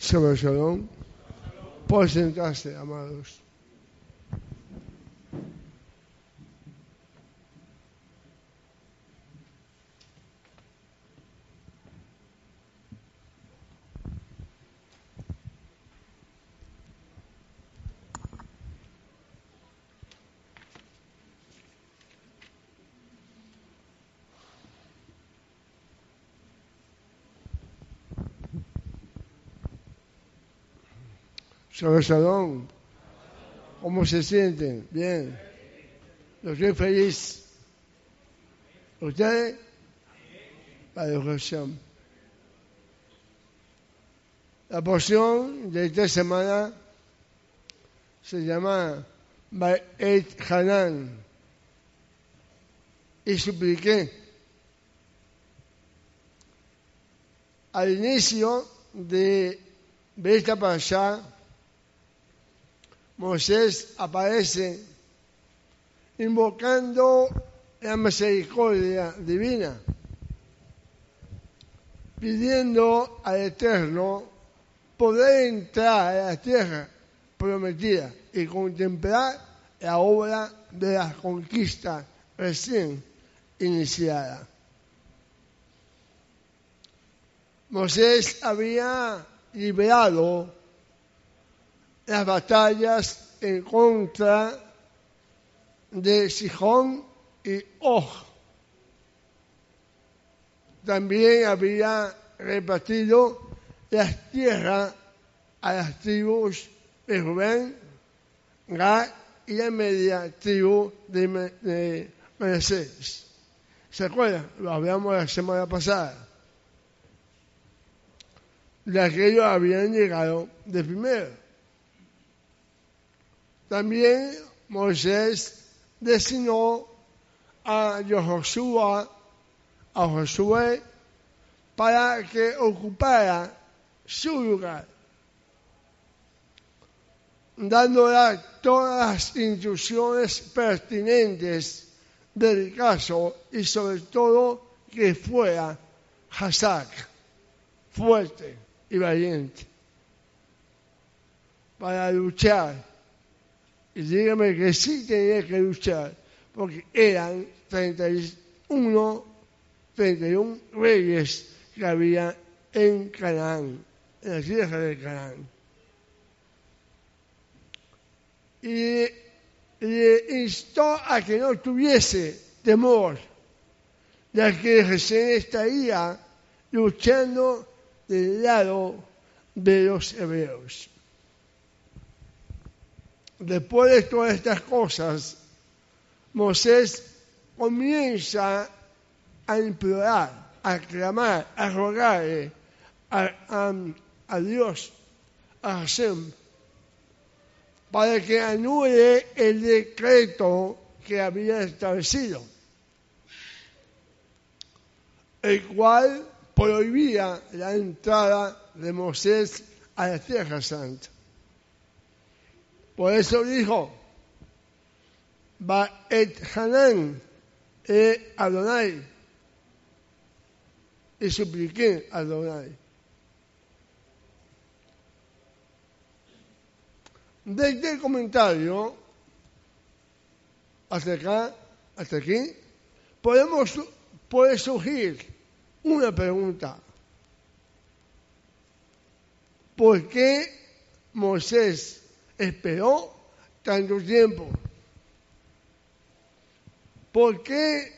Shabbat Shalom. Pódense pois en casa, amados. Shalom. ¿Cómo se sienten? Bien. Los estoy feliz. ¿Ustedes? La educación. La porción de esta semana se llama Ba'et Hanan. Y supliqué al inicio de, de esta pasada Moisés aparece invocando la misericordia divina, pidiendo al Eterno poder entrar a la tierra prometida y contemplar la obra de la conquista recién iniciada. Moisés había liberado las batallas en contra de Sijón y Og. También había repartido las tierras a las tribus de Rubén, Gad y la media tribu de, Mercedes. ¿Se acuerdan? Lo hablamos la semana pasada. De que ellos habían llegado de primero. También Moisés designó a Josué, a Josué para que ocupara su lugar, dándole todas las instrucciones pertinentes del caso y sobre todo que fuera Hazak, fuerte y valiente, para luchar y dígame que sí tenía que luchar, porque eran 31, 31 reyes que había en Canaán, en la tierra de Canaán. Y le instó a que no tuviese temor, ya que recién estaría luchando del lado de los hebreos después de todas estas cosas, Moisés comienza a implorar, a clamar, a rogarle a, Dios, a Hashem, para que anule el decreto que había establecido, el cual prohibía la entrada de Moisés a la Tierra Santa. Por eso dijo, va et Hanan e Adonai. Y supliqué a Adonai. Desde el comentario hasta acá, hasta aquí, podemos, puede surgir una pregunta. ¿Por qué Moisés esperó tanto tiempo? ¿Por qué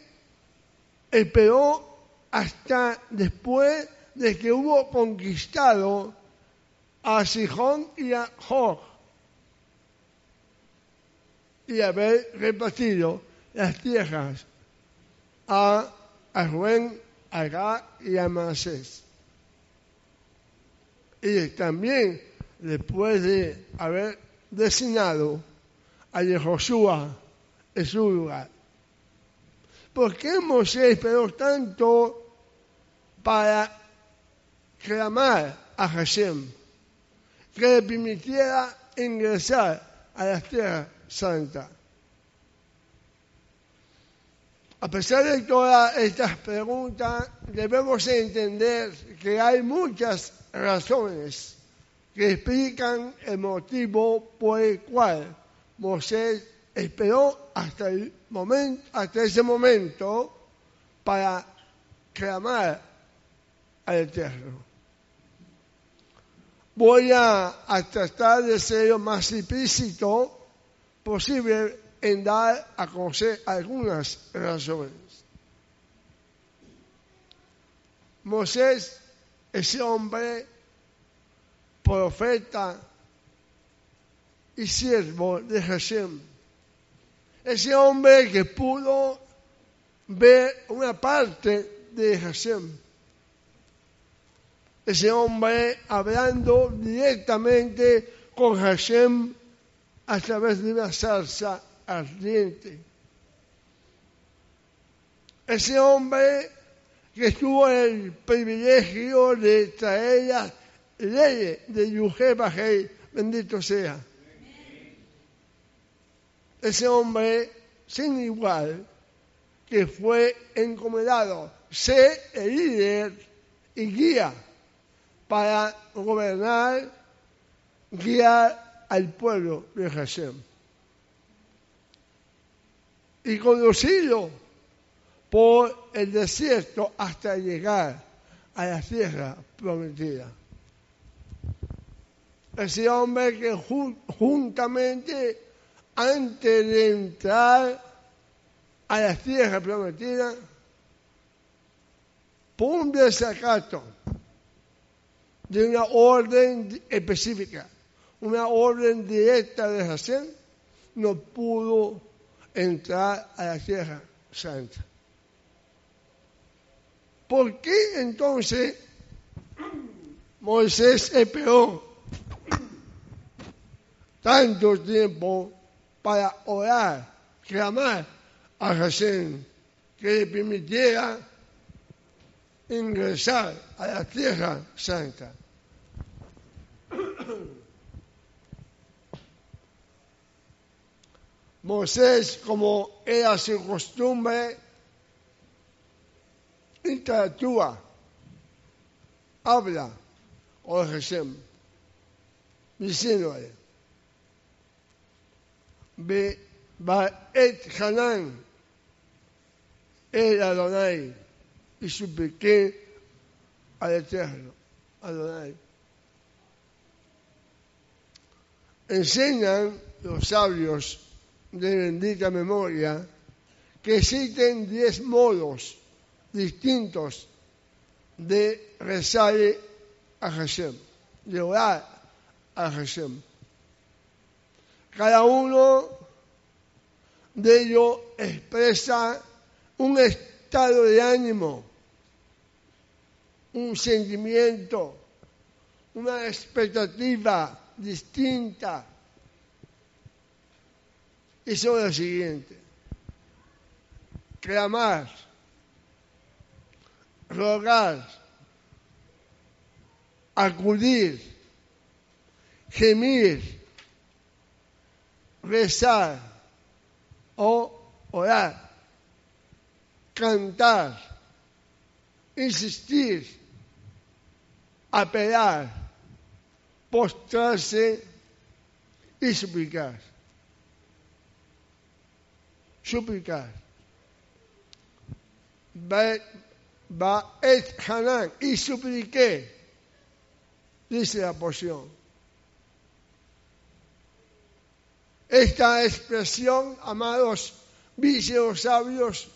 esperó hasta después de que hubo conquistado a Sijón y a Jog y haber repartido las tierras a, a a Gad y a Manasés? Y también después de haber designado a Josué en su lugar. ¿Por qué Moisés esperó tanto para clamar a Hashem que le permitiera ingresar a la tierra santa? A pesar de todas estas preguntas, debemos entender que hay muchas razones que explican el motivo por el cual Moisés esperó hasta, el momento, hasta ese momento para clamar al Eterno. Voy a, a tratar de ser lo más implícito posible en dar a conocer algunas razones. Moisés, ese hombre profeta y siervo de Hashem, ese hombre que pudo ver una parte de Hashem, ese hombre hablando directamente con Hashem a través de una salsa ardiente. Ese hombre que tuvo el privilegio de traer las leyes de Yuhé bendito sea. Ese hombre sin igual que fue encomendado ser el líder y guía para gobernar, guiar al pueblo de Hashem. Y conducido por el desierto hasta llegar a la tierra prometida. Ese hombre que juntamente antes de entrar a la tierra prometida, por un desacato de una orden específica, una orden directa de Hashem, no pudo entrar a la tierra santa. ¿Por qué entonces Moisés esperó tanto tiempo para orar, clamar a Hashem que le permitiera ingresar a la tierra santa? Moisés, como era su costumbre, interactúa, habla con Hashem, diciéndole, ve et Hanan, el Adonai, y supliqué al Eterno, Adonai. Enseñan los sabios de bendita memoria que existen diez modos distintos de rezar a Hashem, de orar a Hashem. Cada uno de ellos expresa un estado de ánimo, un sentimiento, una expectativa distinta. Y son las siguientes. Clamar rogar, acudir, gemir, rezar o orar, cantar, insistir, apelar, postrarse y suplicar. Suplicar va et Hanan y supliqué, dice la poción. Esta expresión, amados vicios sabios,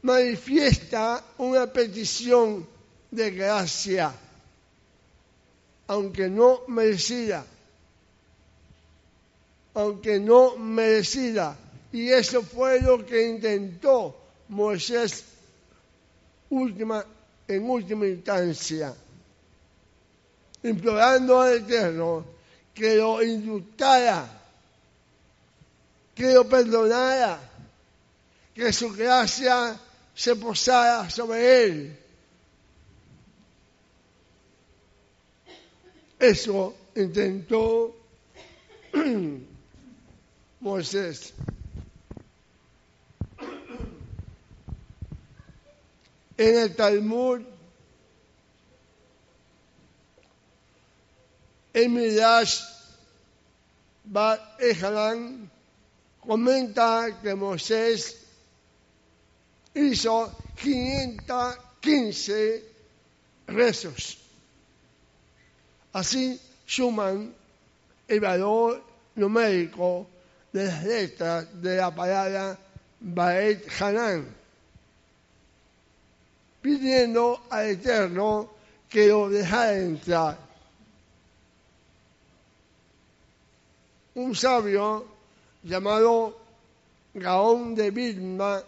manifiesta una petición de gracia, aunque no merecida, aunque no merecida. Y eso fue lo que intentó Moisés última, en última instancia, implorando al Eterno que lo indultara, que lo perdonara, que su gracia se posara sobre él. Eso intentó Moisés. En el Talmud, el Midrash Bar Ejalan comenta que Moisés hizo 515 rezos. Así suman el valor numérico de las letras de la palabra Baet Hanan, pidiendo al Eterno que lo dejara entrar. Un sabio llamado Gaón de Vilma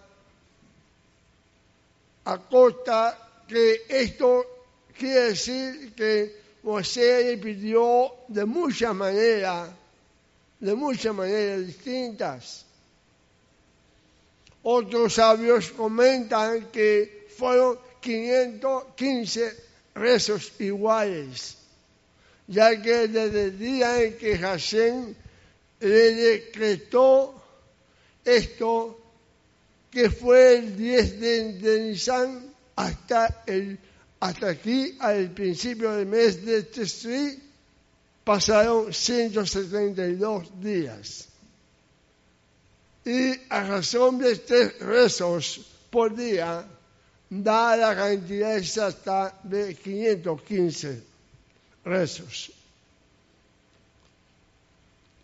acota que esto quiere decir que Moisés le pidió de muchas maneras, de muchas maneras distintas. Otros sabios comentan que fueron 515 rezos iguales, ya que desde el día en que Hashem le decretó esto, que fue el 10 de, Nisan hasta, el, hasta aquí, al principio del mes de Testri, pasaron 172 días. Y a razón de tres rezos por día, da la cantidad exacta de 515 rezos.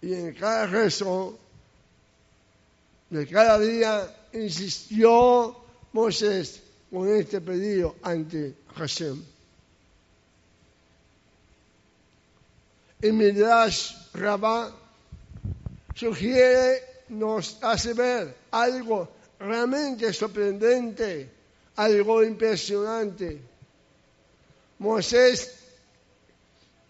Y en cada rezo de cada día insistió Moisés con este pedido ante Hashem. El Midrash Rabá sugiere, nos hace ver algo realmente sorprendente, algo impresionante. Moisés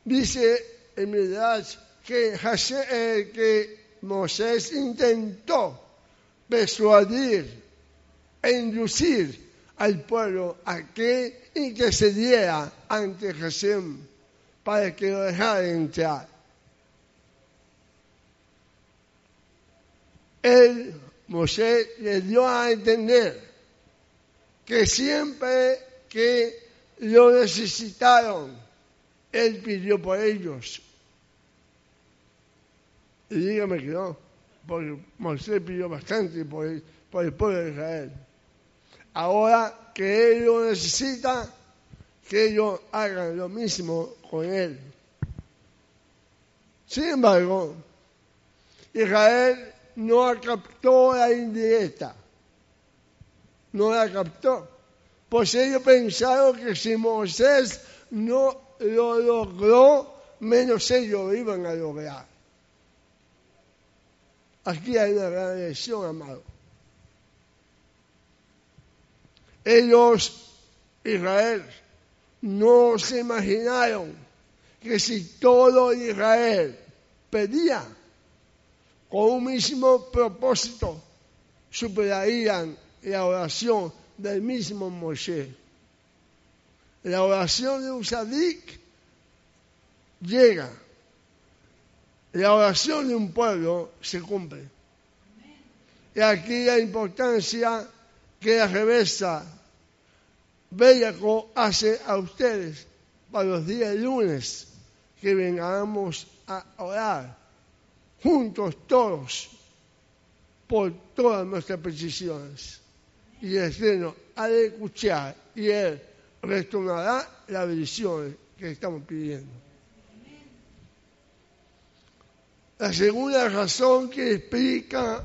dice en Midrash que, eh, que Moisés intentó persuadir e inducir al pueblo a que intercediera ante Jesús para que lo dejara entrar. Él, Moisés, le dio a entender que siempre que lo necesitaron, él pidió por ellos. Y dígame que no, porque Moisés pidió bastante por el, pueblo de Israel. Ahora que él lo necesita, que ellos hagan lo mismo con él. Sin embargo, Israel no captó la indirecta, no la captó. Pues ellos pensaron que si Moisés no lo logró, menos ellos lo iban a lograr. Aquí hay una gran lección, amado. Ellos, Israel, no se imaginaron que si todo Israel pedía con un mismo propósito, superarían la oración del mismo Moshe. La oración de Usadik llega. La oración de un pueblo se cumple. Y aquí la importancia que la reversa Bellaco hace a ustedes para los días lunes que vengamos a orar juntos todos por todas nuestras peticiones. Y el Señor ha de escuchar y Él retornará la bendición que estamos pidiendo. La segunda razón que explica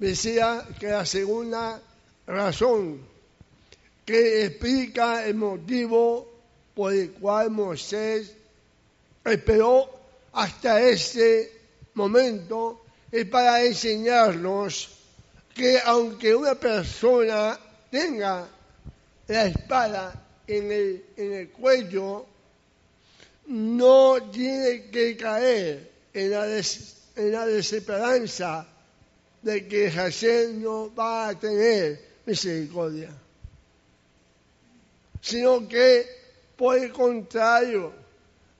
decía que la segunda razón que explica el motivo por el cual Moisés esperó hasta ese momento es para enseñarnos que aunque una persona tenga la espada en el, en el cuello, no tiene que caer en la, en la desesperanza de que Hashem no va a tener misericordia. sino que, por el contrario,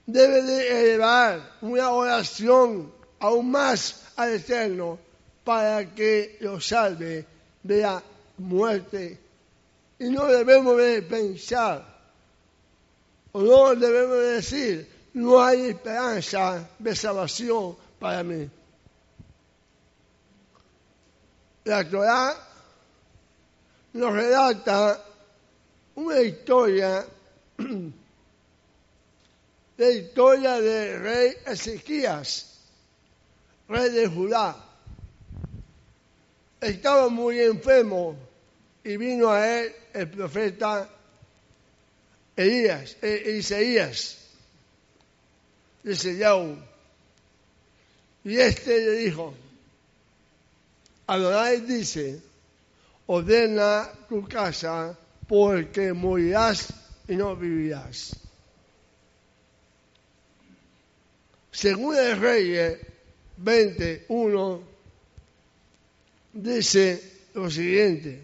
debe de elevar una oración aún más al Eterno para que lo salve de la muerte. Y no debemos de pensar, o no debemos de decir, no hay esperanza de salvación para mí. La Torah nos relata una historia, la historia del rey Ezequías, rey de Judá. Estaba muy enfermo y vino a él el profeta Elías, e, Isaías, de. Y este le dijo, Adonai dice, ordena tu casa porque morirás y no vivirás. Según el rey 21, dice lo siguiente.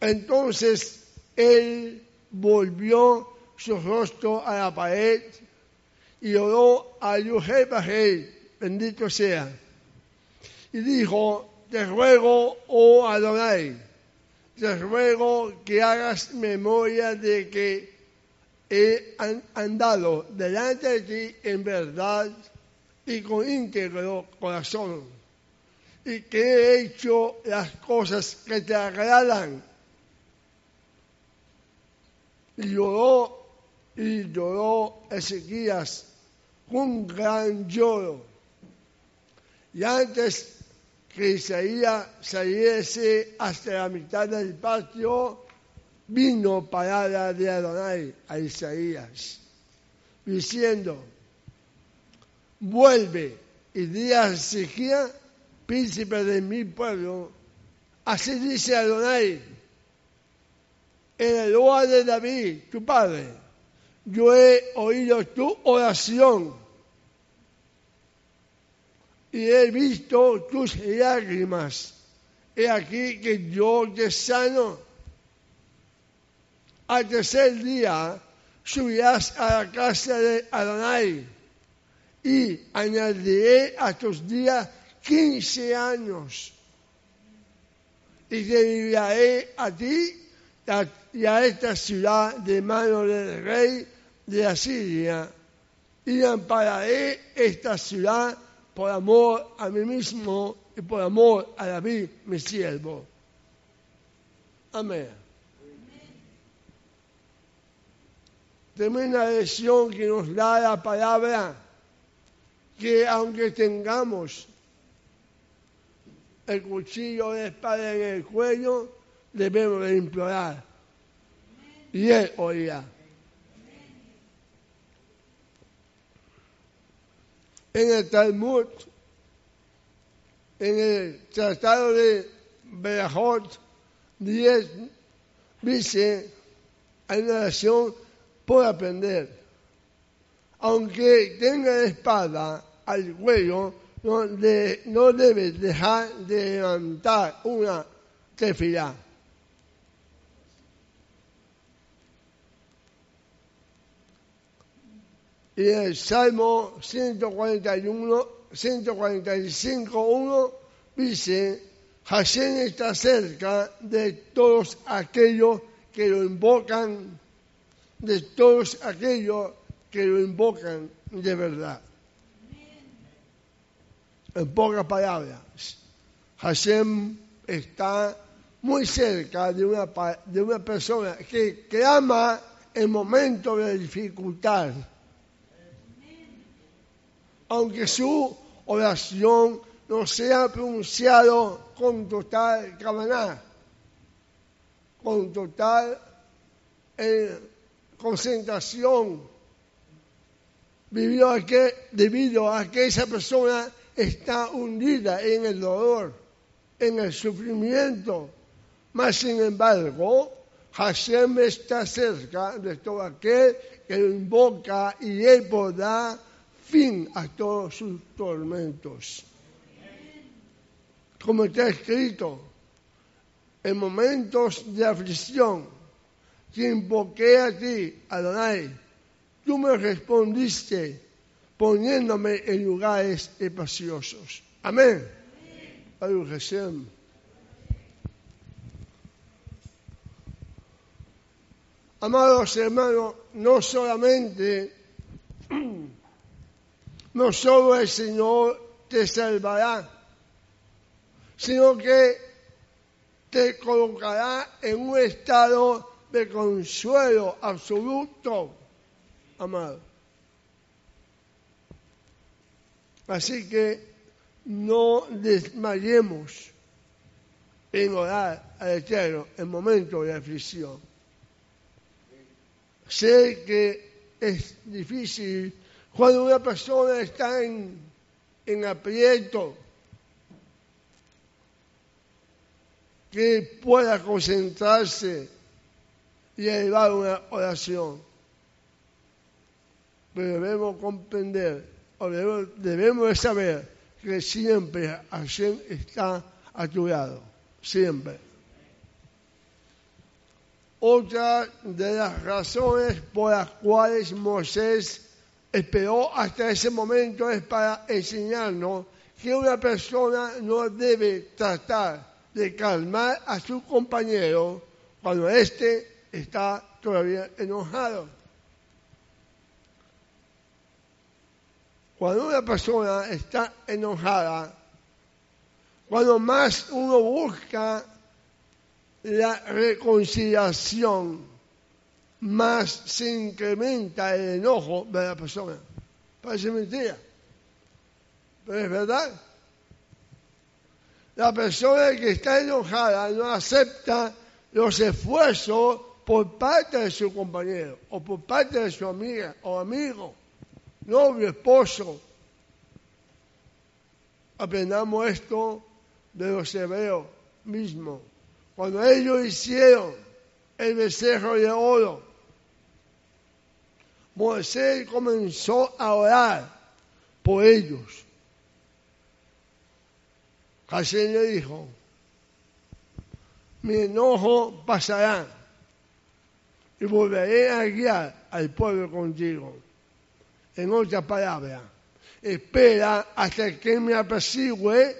Entonces él volvió su rostro a la pared y oró a Yuhei bendito sea, y dijo, te ruego, oh Adonai, te ruego que hagas memoria de que he andado delante de ti en verdad y con íntegro corazón, y que he hecho las cosas que te agradan. Y lloró, y lloró Ezequías un gran lloro. Y antes que Isaías saliese hasta la mitad del patio, vino palabra de Adonai a Isaías, diciendo, vuelve y di a Ezequiel, príncipe de mi pueblo, así dice Adonai, en el lugar de David, tu padre, yo he oído tu oración y he visto tus lágrimas. He aquí que yo te sano. Al tercer día subirás a la casa de Adonai y añadiré a tus días quince años y te viviré a ti y a esta ciudad de mano del rey de Asiria y ampararé esta ciudad por amor a mí mismo y por amor a David, mi siervo. Amén. Tremenda lección que nos da la palabra que aunque tengamos el cuchillo de espada en el cuello, debemos de implorar. Y él oirá. En el Talmud, en el Tratado de Berajot 10, dice, hay una nación por aprender. Aunque tenga espada al cuello, no, no debe dejar de levantar una tefilá. Y el Salmo 141, 145, 1 dice, Hashem está cerca de todos aquellos que lo invocan, de todos aquellos que lo invocan de verdad. En pocas palabras, Hashem está muy cerca de una, de una persona que clama en momentos de dificultad aunque su oración no sea pronunciado con total cabana, con total eh, concentración, debido a, que, debido a que esa persona está hundida en el dolor, en el sufrimiento. Mas, sin embargo, Hashem está cerca de todo aquel que lo invoca y él podrá fin a todos sus tormentos. Como está escrito, en momentos de aflicción, que invoqué a ti, Adonai. Tú me respondiste poniéndome en lugares espaciosos. Amén. Amén. Amados hermanos, no solamente, no solo el Señor te salvará, sino que te colocará en un estado de consuelo absoluto, amado. Así que no desmayemos en orar al Eterno en momentos de aflicción. Sé que es difícil cuando una persona está en, en aprieto, que pueda concentrarse y elevar una oración. Pero debemos comprender, o debemos, saber que siempre Hashem está a tu lado, siempre. Otra de las razones por las cuales Moisés esperó hasta ese momento es para enseñarnos que una persona no debe tratar de calmar a su compañero cuando éste está todavía enojado. Cuando una persona está enojada, cuando más uno busca la reconciliación, más se incrementa el enojo de la persona. Parece mentira, pero es verdad. La persona que está enojada no acepta los esfuerzos por parte de su compañero o por parte de su amiga o amigo, novio, esposo. Aprendamos esto de los hebreos mismos. Cuando ellos hicieron el becerro de oro, Moisés comenzó a orar por ellos. Hashem le dijo, mi enojo pasará y volveré a guiar al pueblo contigo. En otras palabras, espera hasta que me apercibe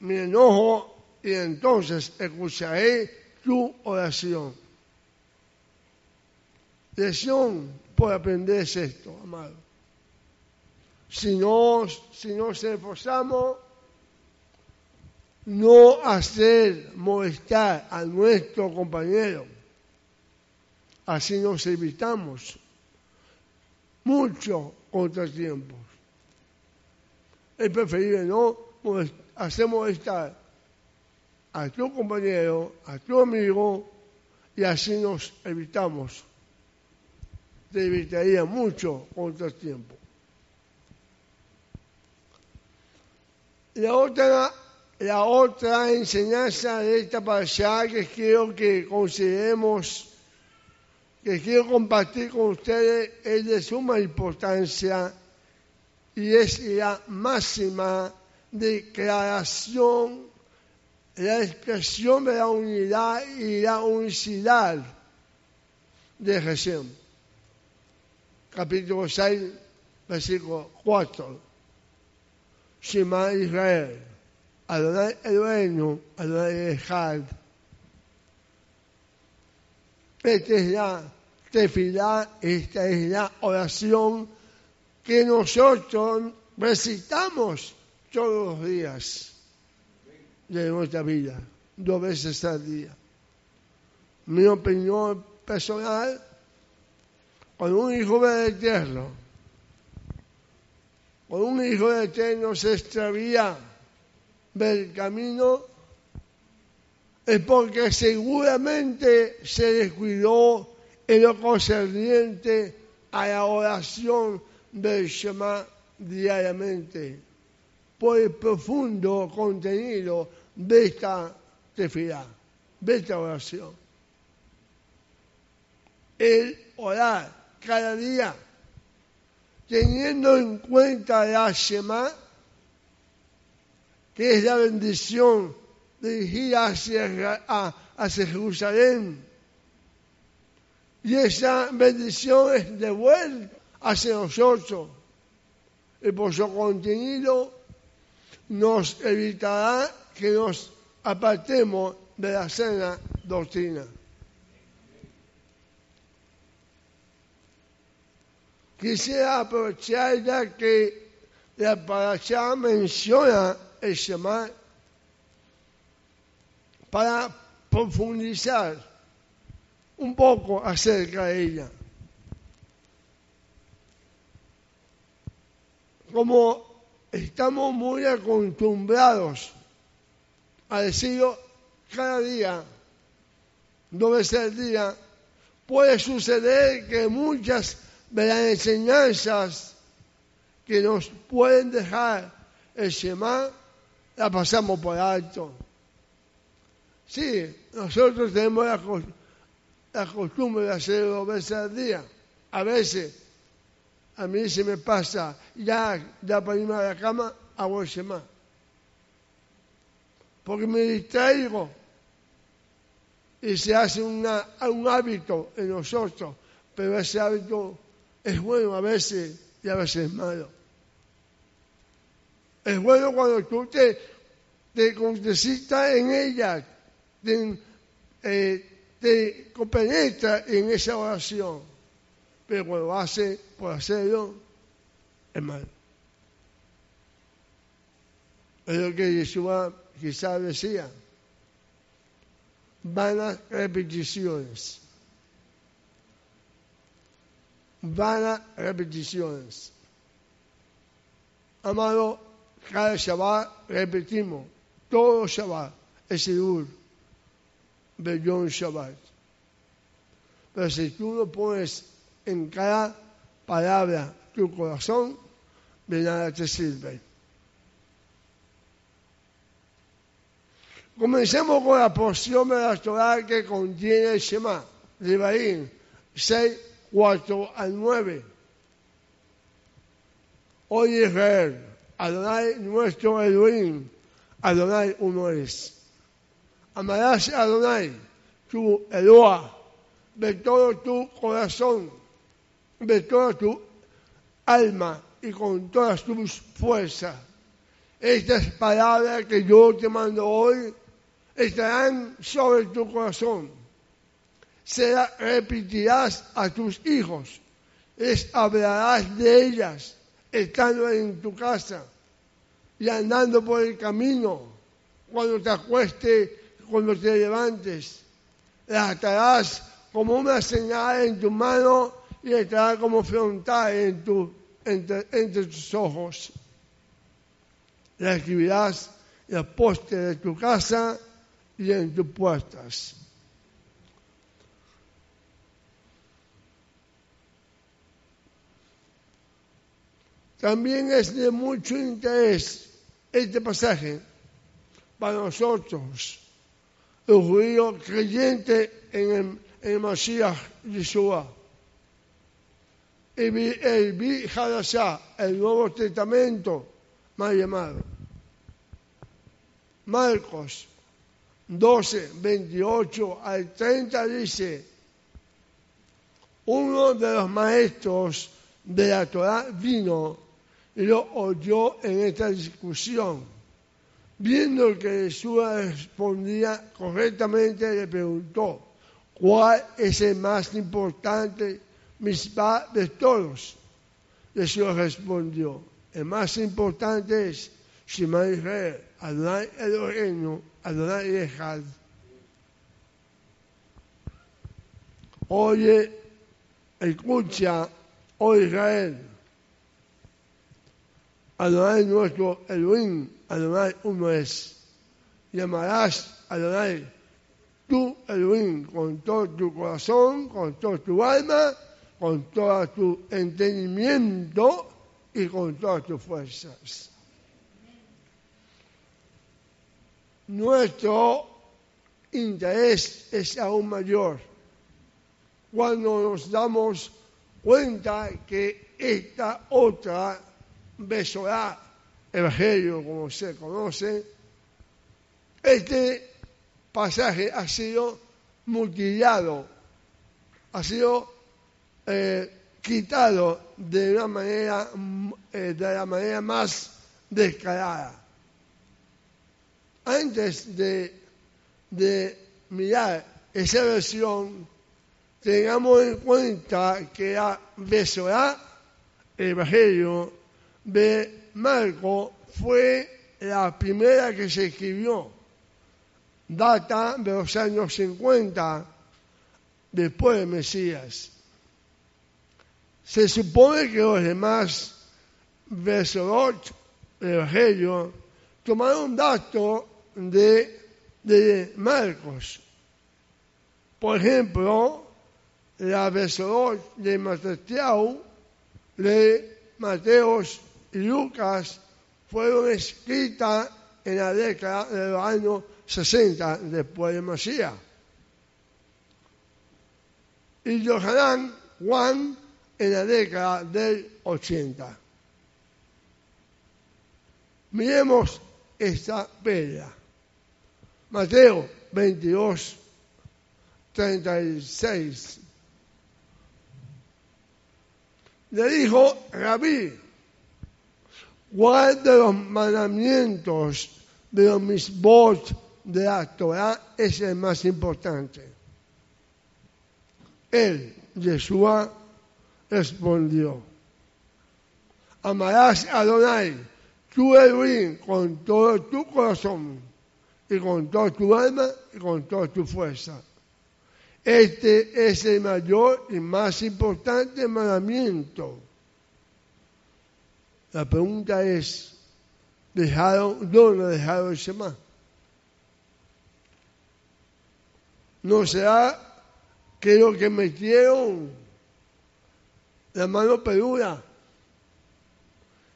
mi enojo y entonces escucharé tu oración. Por aprender es esto, amado. Si no, si nos esforzamos, no hacer molestar a nuestro compañero. Así nos evitamos muchos contratiempos. Es preferible no hacer molestar a tu compañero, a tu amigo, y así nos evitamos. Te evitaría mucho contratiempo. La otra la otra enseñanza de esta parasha que quiero que consideremos, que quiero compartir con ustedes, es de suma importancia y es la máxima declaración, la expresión de la unidad y la unicidad de Jesús. Capítulo 6, versículo 4. Shema Israel. Adonai Eloheinu, Adonai Echad. Esta es la tefilá, esta es la oración que nosotros recitamos todos los días de nuestra vida, dos veces al día. Mi opinión personal, cuando un hijo ve eterno, cuando un hijo de eterno se extravía, del camino es porque seguramente se descuidó en lo concerniente a la oración del Shema diariamente por el profundo contenido de esta tefilá, de esta oración. El orar cada día, teniendo en cuenta la Shema, que es la bendición dirigida hacia, hacia Jerusalén, Y esa bendición es de vuelta hacia nosotros. Y por su contenido nos evitará que nos apartemos de la sana doctrina. Quisiera aprovechar ya que la parasha menciona el Shema para profundizar un poco acerca de ella. Como estamos muy acostumbrados a decirlo cada día, dos veces al día, puede suceder que muchas de las enseñanzas que nos pueden dejar el Shema, la pasamos por alto. Sí, nosotros tenemos la, costumbre de hacerlo dos veces al día. A veces, a mí se me pasa, ya, ya para irme a la cama, hago el Shema. Porque me distraigo y se hace un hábito en nosotros, pero ese hábito es bueno a veces y a veces es malo. Es bueno cuando tú te, te en ella, te, eh, te compenetra en esa oración, pero cuando hace por hacerlo, es malo. Es lo que Yeshua quizás decía. Vanas repeticiones vanas repeticiones. Amado, cada Shabbat repetimos, todo Shabbat es Sidur, Bellón Shabbat. Pero si tú lo pones en cada palabra tu corazón, de nada te sirve. Comencemos con la porción de la Torah que contiene el Shema, Ribaín 6, 4 al 9. Oye Israel, Adonai nuestro Elohim, Adonai uno es. Amarás a Adonai, tu Eloa, de todo tu corazón, de toda tu alma y con todas tus fuerzas. Estas palabras que yo te mando hoy estarán sobre tu corazón se repetirás a tus hijos, les hablarás de ellas estando en tu casa y andando por el camino, cuando te acuestes, cuando te levantes. Las atarás como una señal en tu mano y estará como frontal en entre, tus ojos. Las escribirás en el poste de tu casa y en tus puertas. También es de mucho interés este pasaje para nosotros, los judíos creyentes en el, en el Mashiach Yeshua. El, el el Nuevo Testamento, más llamado. Marcos 12, 28 al 30 dice, uno de los maestros de la Torah vino lo oyó en esta discusión. Viendo que Jesús respondía correctamente, le preguntó, ¿cuál es el más importante misma de todos? Jesús respondió, el más importante es Shema Israel, Adonai Elohim, Adonai Echad. Oye, escucha, oh Israel, Adonai nuestro Elohim, Adonai uno es. Llamarás Adonai tu Elohim con todo tu corazón, con todo tu alma, con todo tu entendimiento y con todas tus fuerzas. Nuestro interés es aún mayor cuando nos damos cuenta que esta otra Besorá, Evangelio, como se conoce, este pasaje ha sido mutilado ha sido eh, quitado de una manera, eh, de la manera más descarada. Antes de, mirar esa versión, tengamos en cuenta que la Besorá, el Evangelio de Marco, fue la primera que se escribió. Data de los años 50 después de Mesías. Se supone que los demás Besorot del Evangelio tomaron datos de, de Marcos. Por ejemplo, la Besorot de Mateo, de Mateos Lucas fueron escritas en la década del año 60 después de Mesías. Y Johanán Juan en la década del 80. Miremos esta pelea. Mateo 22, 36. Le dijo Rabí, ¿cuál de los mandamientos de los misbot de la Torah es el más importante? Él, Yeshua, respondió, amarás a Adonai, tu Elohim, con todo tu corazón y con toda tu alma y con toda tu fuerza. Este es el mayor y más importante mandamiento. La pregunta es, ¿dejaron, ¿dónde dejaron el Shema? ¿No será que lo que metieron la mano peluda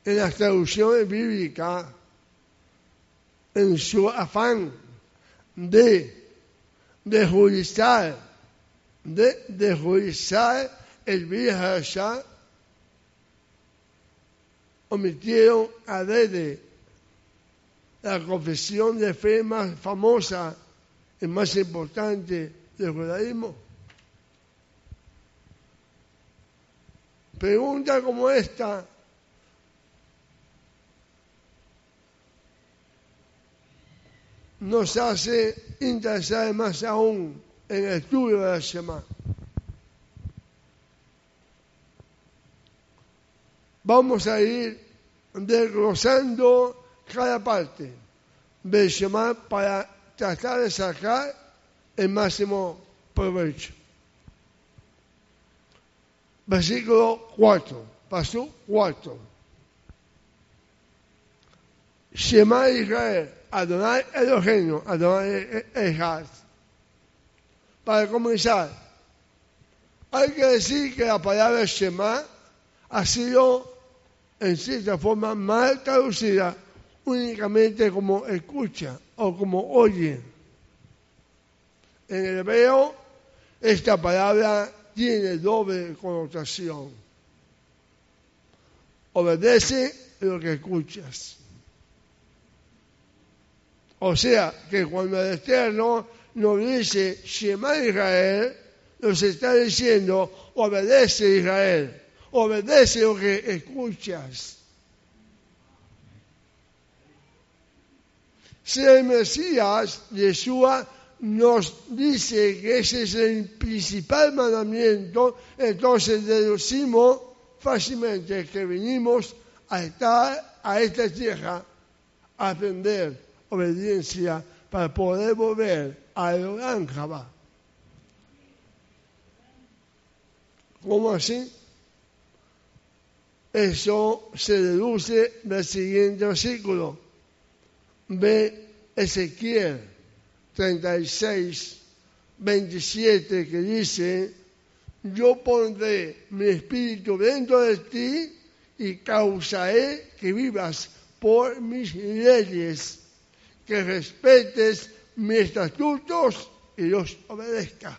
en las traducciones bíblicas en su afán de, de jurizar, de, de jurizar el viejo omitieron a Dede la confesión de fe más famosa y más importante del judaísmo. Pregunta como esta nos hace interesar más aún en el estudio de la semana. Vamos a ir desglosando cada parte del Shema para tratar de sacar el máximo provecho versículo 4, paso 4. Shema Israel, Adonai Elohim, Adonai Ejad. Para comenzar, hay que decir que la palabra Shema ha sido en cierta forma mal traducida únicamente como escucha o como oye. En el hebreo, esta palabra tiene doble connotación. Obedece lo que escuchas. O sea, que cuando el Eterno nos dice Shema Israel, nos está diciendo obedece Israel, obedece lo que escuchas. Si el Mesías, Yeshua, nos dice que ese es el principal mandamiento, entonces deducimos fácilmente que venimos a estar a esta tierra a aprender obediencia para poder volver a Jabá. ¿Cómo así? Eso se deduce del siguiente versículo. Ve Ezequiel 36, 27, que dice, yo pondré mi espíritu dentro de ti y causaré que vivas por mis leyes, que respetes mis estatutos y los obedezcas.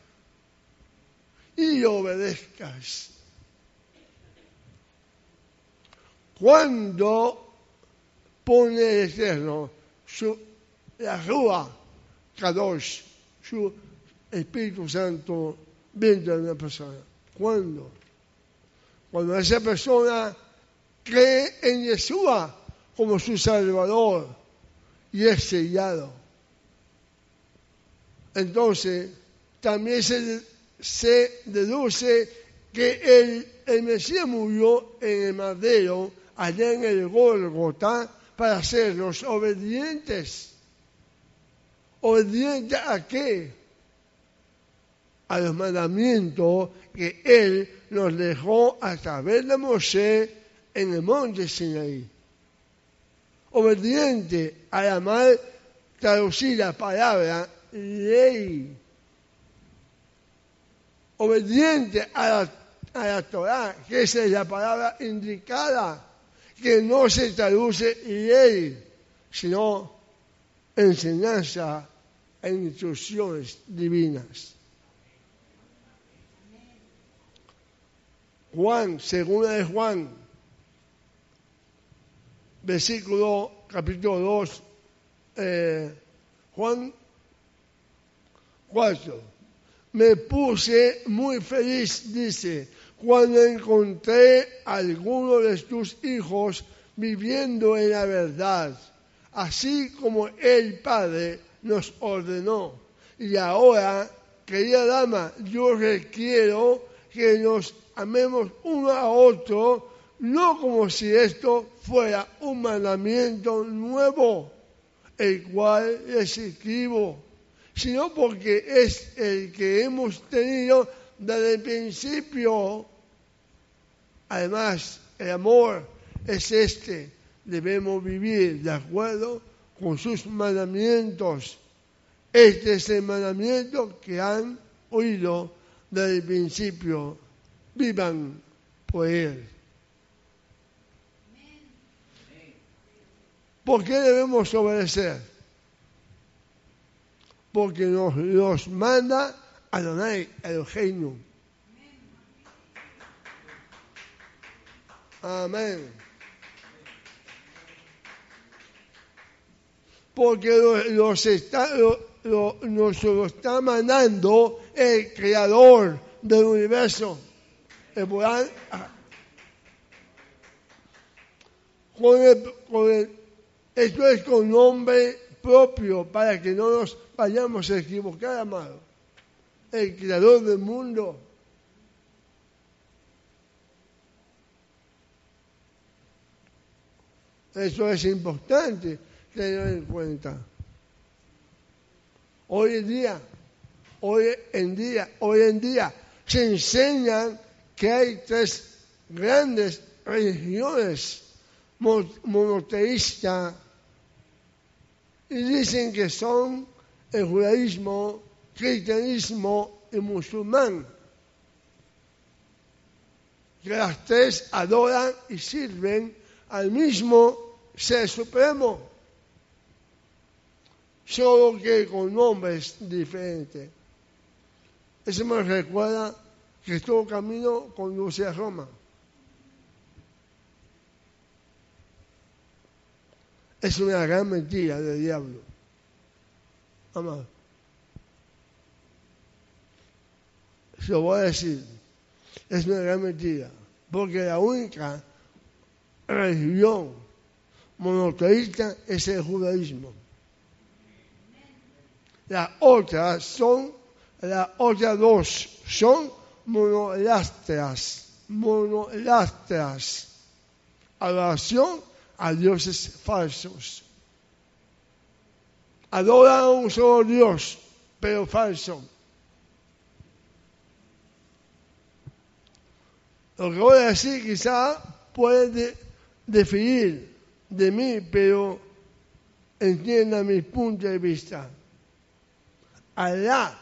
Y obedezcas. Cuando pone el Eterno su, la rúa Kadosh, su Espíritu Santo dentro de una persona. ¿Cuándo? Cuando esa persona cree en Yeshua como su Salvador y es sellado. Entonces, también se, se deduce que el, el, Mesías murió en el madero, allá en el Golgota, para hacernos obedientes. ¿Obedientes a qué? A los mandamientos que Él nos dejó a través de Moshe en el monte Sinaí. Obediente a la mal traducida palabra ley. Obediente a la, a la Torah, que esa es la palabra indicada, que no se traduce ley, sino enseñanza e instrucciones divinas. Juan, segunda de Juan, versículo, capítulo 2, eh, Juan 4. Me puse muy feliz, dice, cuando encontré alguno de tus hijos viviendo en la verdad, así como el Padre nos ordenó. Y ahora, querida dama, yo requiero que nos amemos uno a otro, no como si esto fuera un mandamiento nuevo, el cual les escribo, sino porque es el que hemos tenido desde el principio. Además, el amor es este, debemos vivir de acuerdo con sus mandamientos. Este es el mandamiento que han oído desde el principio vivan por Él. ¿Por qué debemos obedecer? Porque nos los manda Adonai Eloheinu. Amén. Porque los está, nos lo está mandando el creador del universo esto es con nombre propio para que no nos vayamos a equivocar, amado. El creador del mundo. Eso es importante tener en cuenta. Hoy en día, hoy en día, hoy en día se enseñan que hay tres grandes religiones monoteístas y dicen que son el judaísmo, cristianismo y musulmán. Que las tres adoran y sirven al mismo ser supremo, solo que con nombres diferentes. Eso me recuerda que todo camino conduce a Roma. Es una gran mentira del diablo. Amado. Se lo voy a decir. Es una gran mentira. Porque la única religión monoteísta es el judaísmo. Las otras son, las otras dos son monolastras, monolastras, adoración a dioses falsos. Adoran a un solo Dios, pero falso. Lo que voy a decir quizá puede definir de mí, pero entienda mi punto de vista. Alá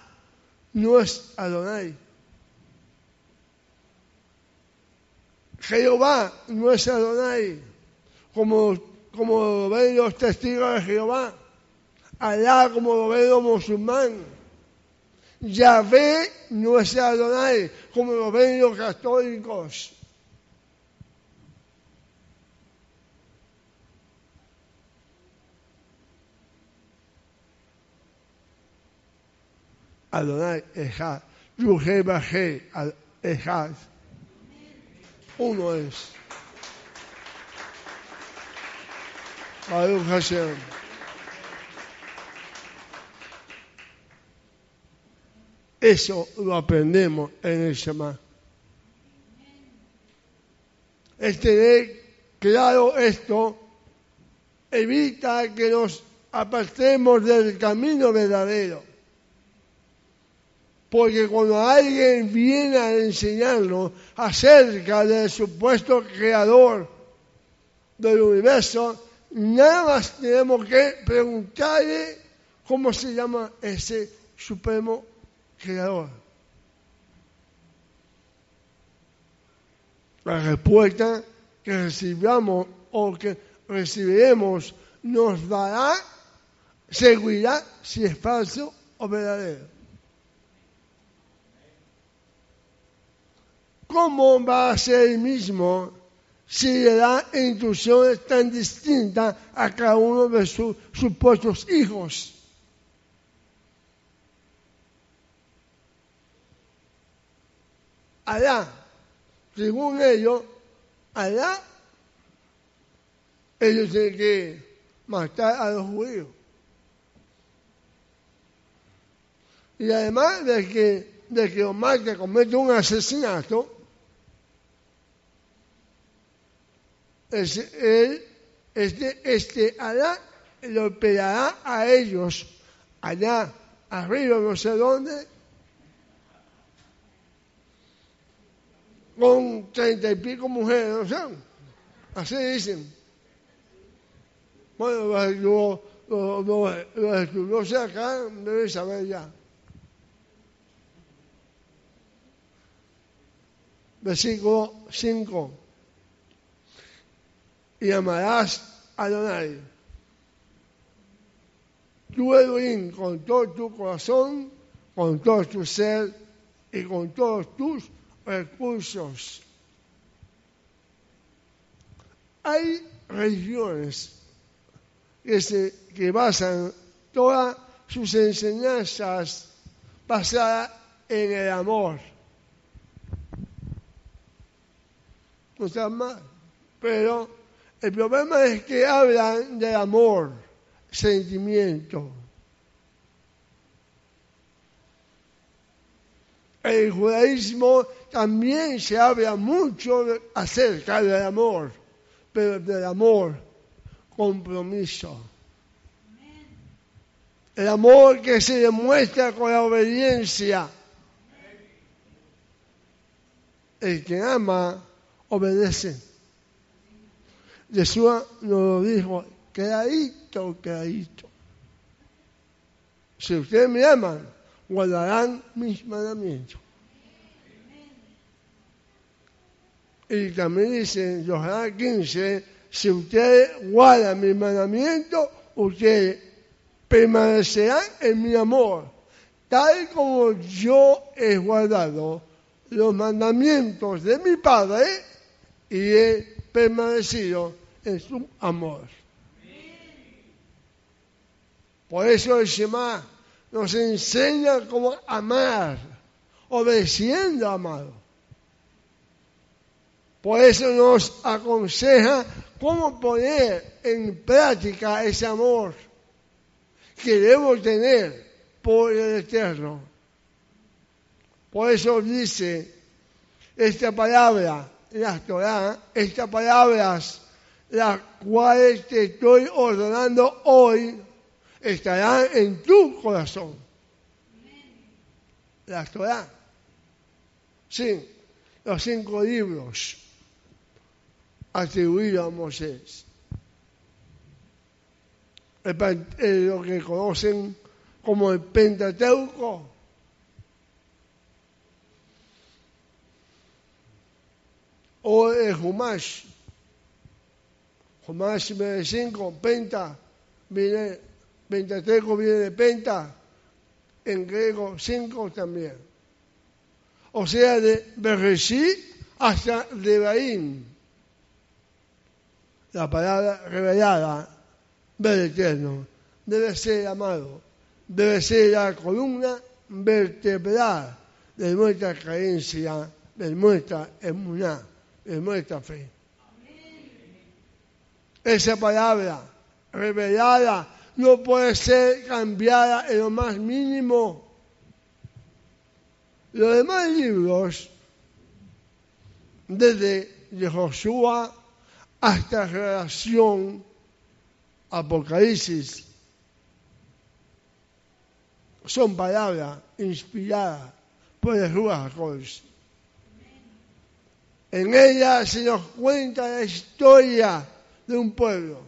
no es Adonai. Jehová no es Adonai, como, como lo ven los testigos de Jehová. Alá como lo ven los musulmanes. Yahvé no es Adonai, como lo ven los católicos. Adonai es Yuhe Baje al Ejad. Uno es. Baruch. Eso lo aprendemos en el Shema. Es tener claro esto, evita que nos apartemos del camino verdadero. Porque cuando alguien viene a enseñarnos acerca del supuesto creador del universo, nada más tenemos que preguntarle cómo se llama ese supremo creador. La respuesta que recibamos o que recibiremos nos dará seguridad si es falso o verdadero. ¿Cómo va a ser el mismo si le da instrucciones tan distintas a cada uno de sus supuestos hijos? Allá, según ellos, allá, ellos tienen que matar a los judíos. Y además de que, de que Omar que comete un asesinato, él, este, este Alá lo pedirá a ellos allá arriba, no sé dónde, con treinta y pico mujeres, ¿no sé? Así dicen. Bueno, los, los, los, estudiosos acá deben saber ya. Versículo 5 y amarás a Adonai. Tu Elohim con todo tu corazón, con todo tu ser y con todos tus recursos. Hay religiones que, se, basan todas sus enseñanzas basadas en el amor. No está mal, pero el problema es que hablan de amor, sentimiento. El judaísmo también se habla mucho acerca del amor, pero del amor, compromiso. El amor que se demuestra con la obediencia. El que ama, obedece. Jesús nos dijo, quedadito, quedadito. Si ustedes me aman, guardarán mis mandamientos. Y también dice Johanna 15, si ustedes guardan mis mandamientos, ustedes permanecerán en mi amor, tal como yo he guardado los mandamientos de mi Padre y he permanecido en su amor. Por eso el Shema nos enseña cómo amar, obedeciendo amado. Por eso nos aconseja cómo poner en práctica ese amor que debemos tener por el Eterno. Por eso dice esta palabra, la Torah, estas palabras las cuales te estoy ordenando hoy estarán en tu corazón. La Torah. Sí, los cinco libros atribuidos a Moisés. lo que conocen como el Pentateuco. O el Humash Más 5, penta, viene, pentateco viene de penta, en griego 5 también. O sea, de Bereshit hasta Lebaín. La palabra revelada del Eterno debe ser amado, debe ser la columna vertebral de nuestra creencia, de nuestra emuná, de nuestra fe. Esa palabra revelada no puede ser cambiada en lo más mínimo. Los demás libros, desde de Josué hasta relación Apocalipsis, son palabras inspiradas por el Ruach En ella se nos cuenta la historia de un pueblo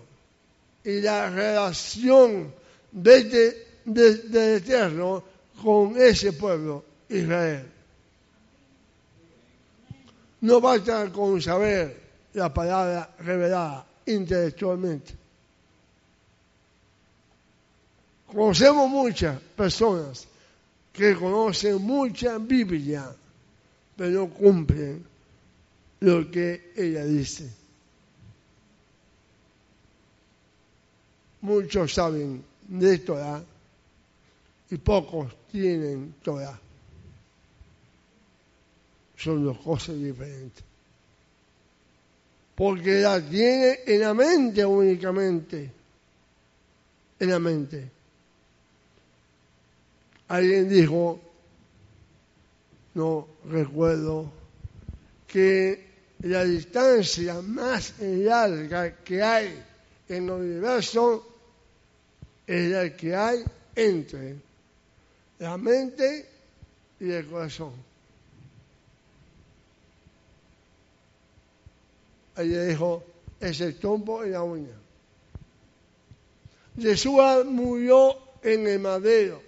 y la relación desde, desde el Eterno con ese pueblo, Israel. No basta con saber la palabra revelada intelectualmente. Conocemos muchas personas que conocen mucha Biblia, pero no cumplen lo que ella dice. Muchos saben de Torah y pocos tienen Torah son dos cosas diferentes. Porque la tiene en la mente únicamente. En la mente. Alguien dijo, no recuerdo, que la distancia más larga que hay en el universo es la que hay entre la mente y el corazón. Ella dijo, es el tombo y la uña. Jesús murió en el madero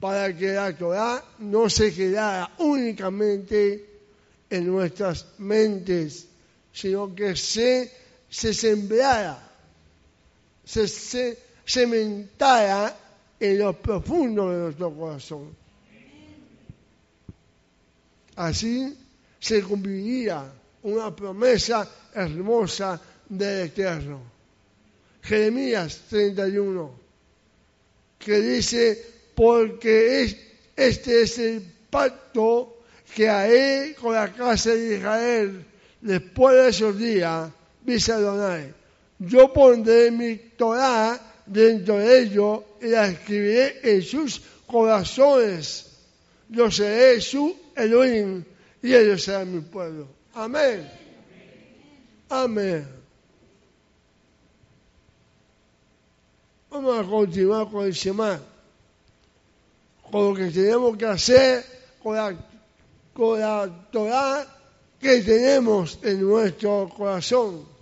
para que la Torah no se quedara únicamente en nuestras mentes, sino que se, se sembrara, se, cementara en lo profundo de nuestro corazón. Así se cumpliría una promesa hermosa del Eterno. Jeremías 31, que dice, porque este es el pacto que haré con la casa de Israel después de esos días, dice Adonai. Yo pondré mi Torah dentro de ellos y la escribiré en sus corazones. Yo seré su Elohim y ellos serán mi pueblo. Amén. Amén. Vamos a continuar con el Shema, con lo que tenemos que hacer con la, con la Torah que tenemos en nuestro corazón.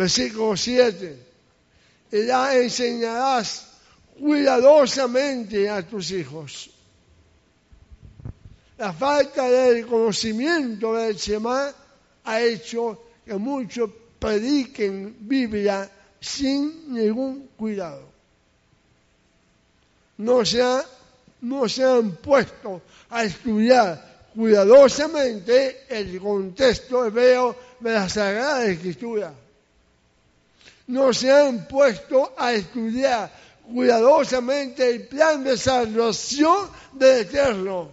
Versículo 7. Y la enseñarás cuidadosamente a tus hijos la falta del conocimiento del Shema ha hecho que muchos prediquen Biblia sin ningún cuidado. No se, no se han puesto a estudiar cuidadosamente el contexto hebreo de la Sagrada Escritura. No se han puesto a estudiar cuidadosamente el plan de salvación del Eterno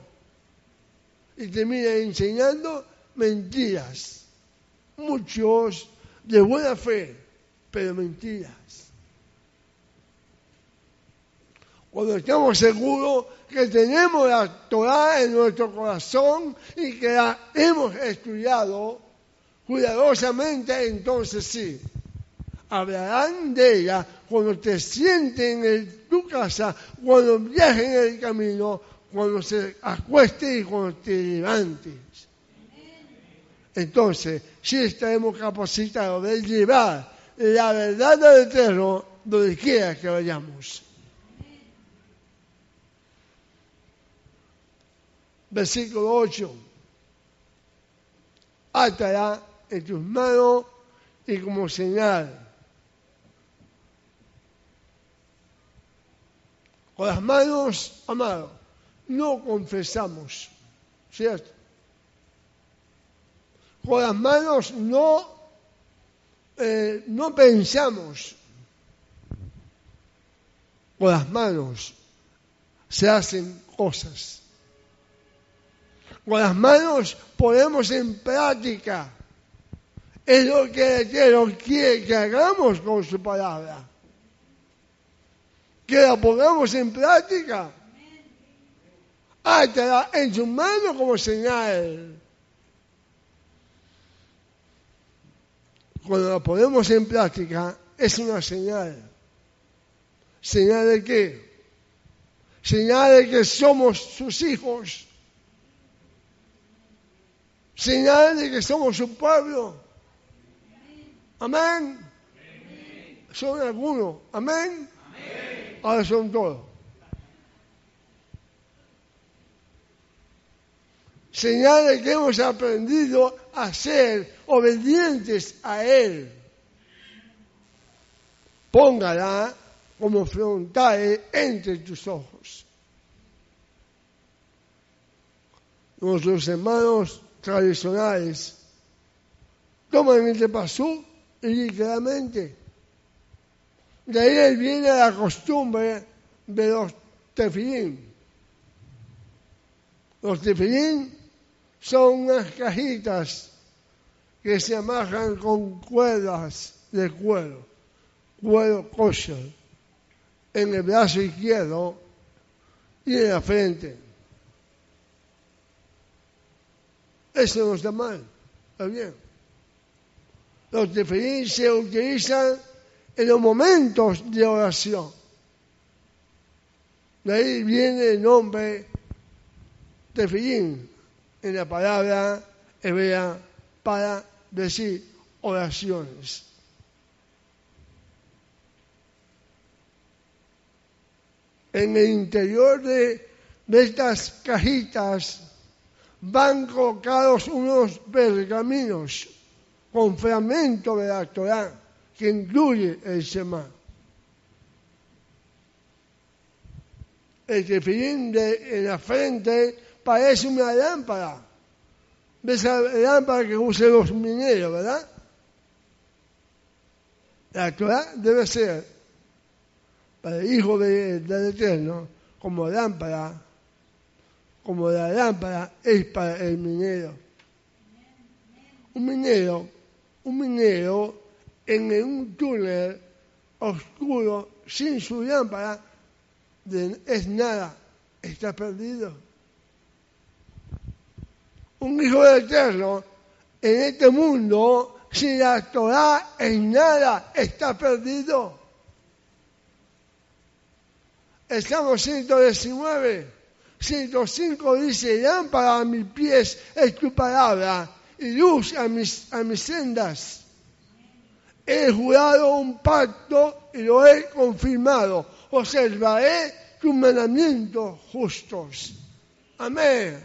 y termina enseñando mentiras. Muchos de buena fe, pero mentiras. Cuando estamos seguros que tenemos la Torah en nuestro corazón y que la hemos estudiado cuidadosamente, entonces sí, hablarán de ella cuando te sienten en tu casa, cuando viajen en el camino, cuando se acueste y cuando te levantes. Entonces, si estaremos capacitados de llevar la verdad del Eterno donde quiera que vayamos. Versículo 8. Atará en tus manos y como señal. Con las manos, amados no confesamos, ¿cierto? Con las manos no, eh, no pensamos. con las manos se hacen cosas. Con las manos ponemos en práctica es lo que Dios quiere que hagamos con su palabra. Que la pongamos en práctica. Hátela en su mano como señal. Cuando la ponemos en práctica, es una señal. ¿Señal de qué? Señal de que somos sus hijos. Señal de que somos su pueblo Amén. Son algunos. Amén. Ahora son todos. Señales que hemos aprendido a ser obedientes a Él. Póngala como frontal entre tus ojos. Nuestros hermanos tradicionales toman el de pasú literalmente. De ahí viene la costumbre de los tefilín. Los tefilín son unas cajitas que se amarran con cuerdas de cuero, cuero kosher, en el brazo izquierdo y en la frente. Eso no está mal, está bien. Los tefilín se utilizan en los momentos de oración. De ahí viene el nombre tefilín en la palabra hebrea para decir oraciones. En el interior de, de estas cajitas van colocados unos pergaminos con fragmento de la Torah que incluye el Shema. El tefilín de, en la frente parece una lámpara. ¿Ves la lámpara que usan los mineros, verdad? La Torah debe ser para el Hijo del Eterno como lámpara, como la lámpara es para el minero. Un minero un minero en un túnel oscuro sin su lámpara es nada, está perdido. Un hijo de eterno en este mundo, sin la Torah es nada, está perdido. Estamos 119. 105 dice, lámpara a mis pies es tu palabra y luz a mis, a mis sendas. He jurado un pacto y lo he confirmado. Observaré tus mandamientos justos. Amén.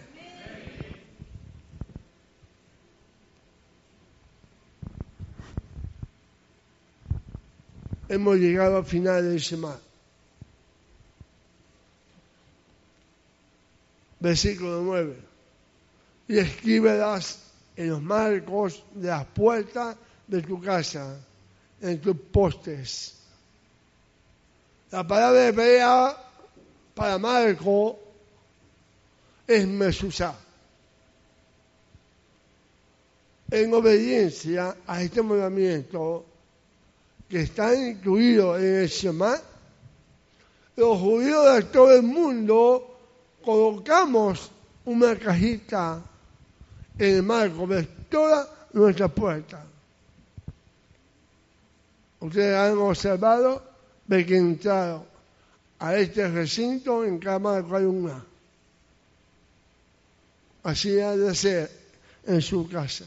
Hemos llegado al final del Shema. Versículo 9. Y escríbelas en los marcos de las puertas de tu casa, en tus postes. La palabra hebrea para marco es mesusá. En obediencia a este mandamiento que está incluido en el Shema, los judíos de todo el mundo colocamos una cajita en el marco de toda nuestra puerta. Ustedes han observado de que entraron a este recinto en hay una. Así ha de ser en su casa.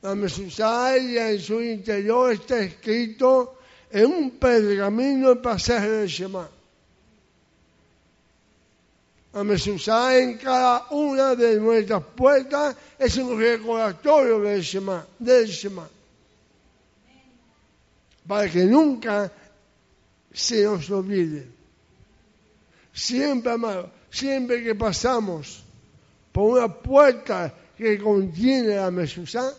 La mesusaria en su interior está escrito en un pergamino el pasaje del Shema a Mesuzá en cada una de nuestras puertas es un recordatorio del Shema, del Shema. Para que nunca se nos olvide. Siempre, amado, siempre que pasamos por una puerta que contiene la Mesuzá,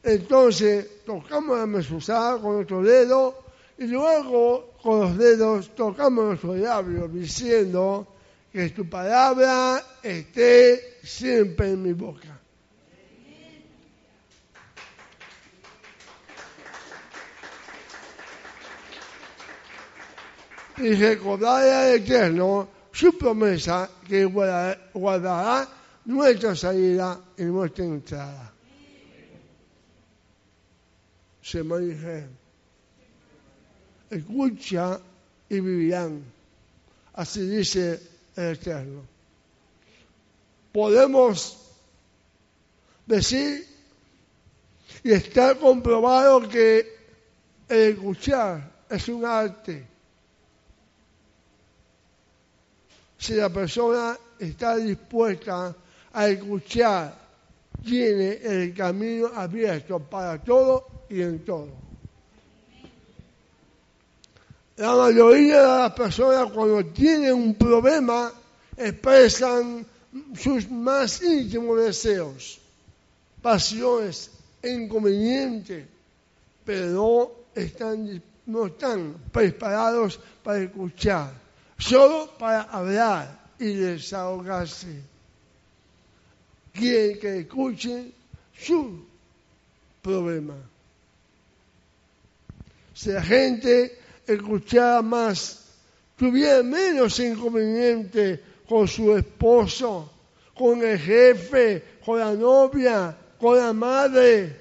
entonces tocamos la Mesuzá con nuestro dedo y luego con los dedos tocamos nuestros labios diciendo que tu palabra esté siempre en mi boca. Y recordaré al Eterno su promesa que guardará nuestra salida y nuestra entrada. Se me dije, escucha y vivirán. Así dice el Eterno. Podemos decir y está comprobado que el escuchar es un arte. Si la persona está dispuesta a escuchar, tiene el camino abierto para todo y en todo. La mayoría de las personas cuando tienen un problema expresan sus más íntimos deseos, pasiones, inconvenientes, pero están, no están preparados para escuchar, solo para hablar y desahogarse. Quieren que escuchen su problema. Si la gente escuchara más, tuviera menos inconveniente con su esposo, con el jefe, con la novia, con la madre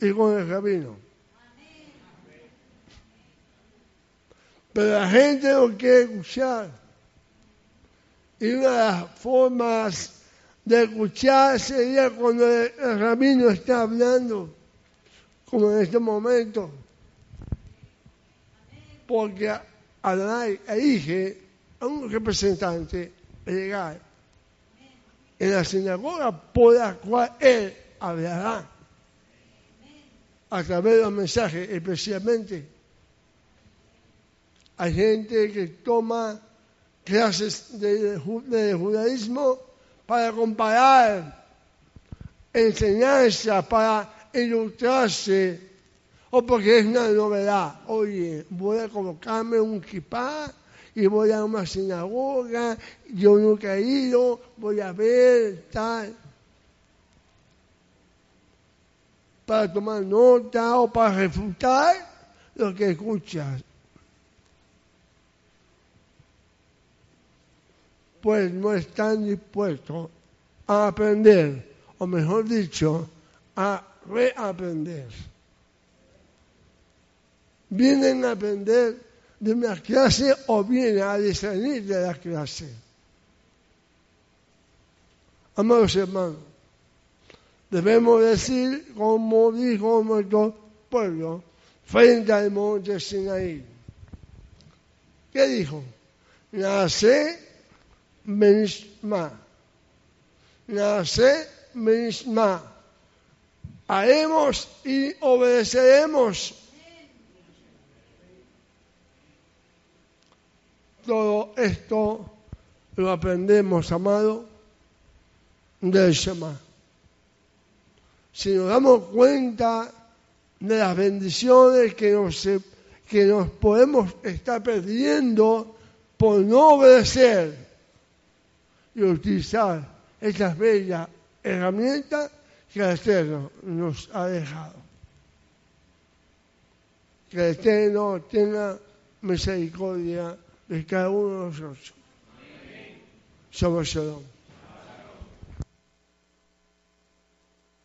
y con el rabino. Pero la gente no quiere escuchar. Y una de las formas de escuchar sería cuando el, el rabino está hablando, como en este momento porque Adonai elige a un representante legal en la sinagoga por la cual él hablará a través de los mensajes, especialmente. Hay gente que toma clases de, judaísmo para comparar enseñanza, para ilustrarse o porque es una novedad. Oye, voy a colocarme un kipá y voy a una sinagoga, yo nunca he ido, voy a ver tal. Para tomar nota o para refutar lo que escuchas. Pues no están dispuestos a aprender, o mejor dicho, a reaprender vienen a aprender de una clase o vienen a discernir de la clase. Amados hermanos, debemos decir como dijo nuestro pueblo frente al monte Sinaí. ¿Qué dijo? Benishma. Nace Benishma. Haremos y obedeceremos Todo esto lo aprendemos, amado, del Shema. Si nos damos cuenta de las bendiciones que nos, que nos podemos estar perdiendo por no obedecer y utilizar estas bellas herramientas que el Eterno nos ha dejado. Que el Eterno tenga misericordia de cada uno de nosotros. Shabbat Shalom.